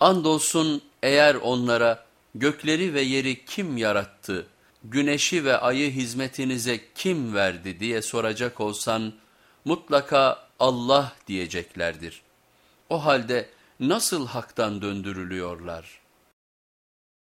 Andolsun eğer onlara gökleri ve yeri kim yarattı, güneşi ve ayı hizmetinize kim verdi diye soracak olsan mutlaka Allah diyeceklerdir. O halde nasıl haktan döndürülüyorlar?''